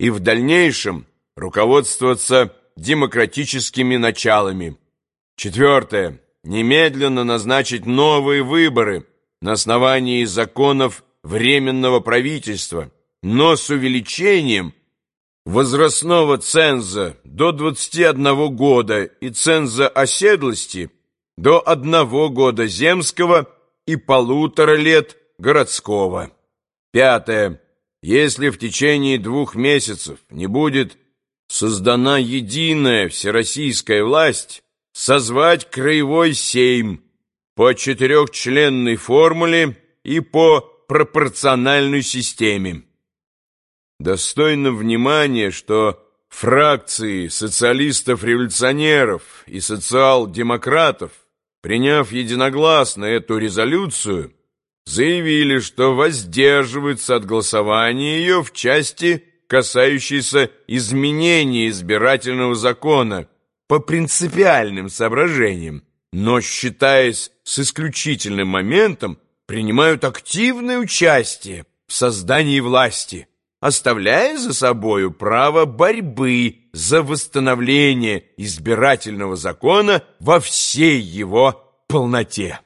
и в дальнейшем руководствоваться демократическими началами. Четвертое. Немедленно назначить новые выборы на основании законов Временного правительства, но с увеличением возрастного ценза до 21 года и ценза оседлости до одного года земского и полутора лет городского. Пятое. Если в течение двух месяцев не будет создана единая всероссийская власть, созвать краевой сейм по четырехчленной формуле и по пропорциональной системе. Достойно внимания, что фракции социалистов-революционеров и социал-демократов, приняв единогласно эту резолюцию, заявили, что воздерживаются от голосования ее в части, касающейся изменения избирательного закона по принципиальным соображениям, но, считаясь с исключительным моментом, принимают активное участие в создании власти, оставляя за собою право борьбы за восстановление избирательного закона во всей его полноте.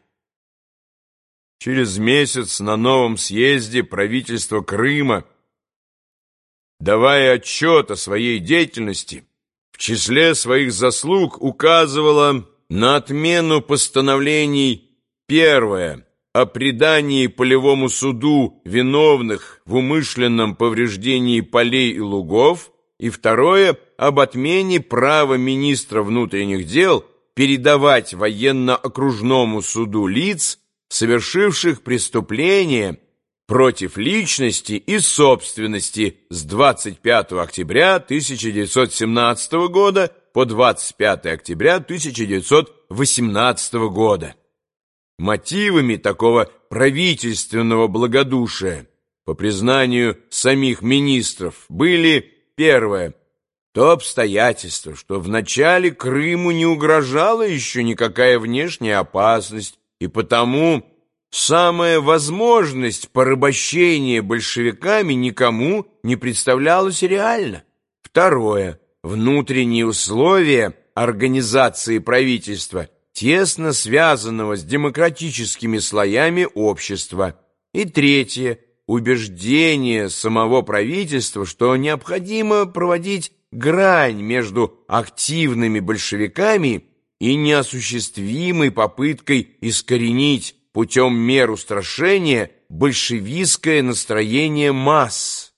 Через месяц на новом съезде правительство Крыма, давая отчет о своей деятельности, в числе своих заслуг указывало на отмену постановлений первое о предании полевому суду виновных в умышленном повреждении полей и лугов и второе об отмене права министра внутренних дел передавать военно-окружному суду лиц, совершивших преступление против личности и собственности с 25 октября 1917 года по 25 октября 1918 года. Мотивами такого правительственного благодушия, по признанию самих министров, были первое – то обстоятельство, что в начале Крыму не угрожала еще никакая внешняя опасность, и потому самая возможность порабощения большевиками никому не представлялась реально. Второе. Внутренние условия организации правительства, тесно связанного с демократическими слоями общества. И третье. Убеждение самого правительства, что необходимо проводить грань между активными большевиками и неосуществимой попыткой искоренить путем мер устрашения большевистское настроение масс.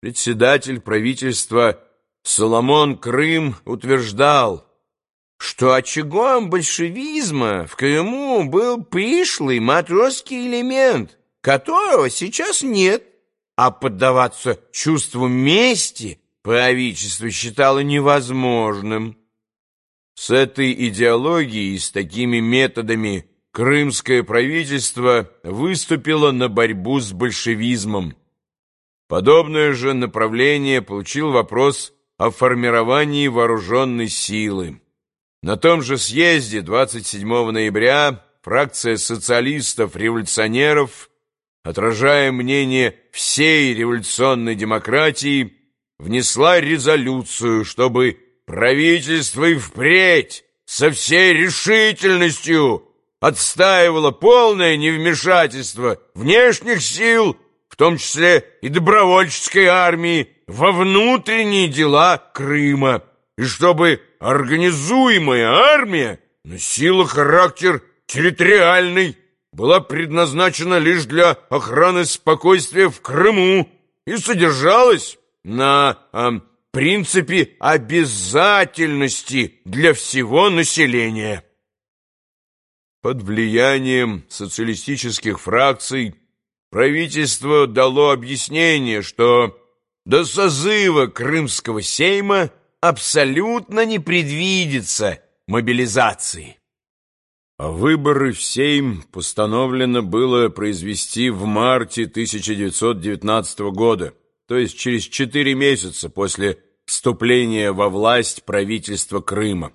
Председатель правительства Соломон Крым утверждал, что очагом большевизма в Крыму был пришлый матросский элемент, которого сейчас нет, а поддаваться чувству мести правительство считало невозможным. С этой идеологией и с такими методами крымское правительство выступило на борьбу с большевизмом. Подобное же направление получил вопрос о формировании вооруженной силы. На том же съезде 27 ноября фракция социалистов-революционеров, отражая мнение всей революционной демократии, внесла резолюцию, чтобы правительство и впредь со всей решительностью отстаивало полное невмешательство внешних сил, в том числе и добровольческой армии, во внутренние дела Крыма, и чтобы организуемая армия носила характер территориальный, была предназначена лишь для охраны спокойствия в Крыму и содержалась на э, принципе обязательности для всего населения. Под влиянием социалистических фракций правительство дало объяснение, что до созыва Крымского сейма абсолютно не предвидится мобилизации. А выборы в Сейм постановлено было произвести в марте 1919 года то есть через четыре месяца после вступления во власть правительства Крыма.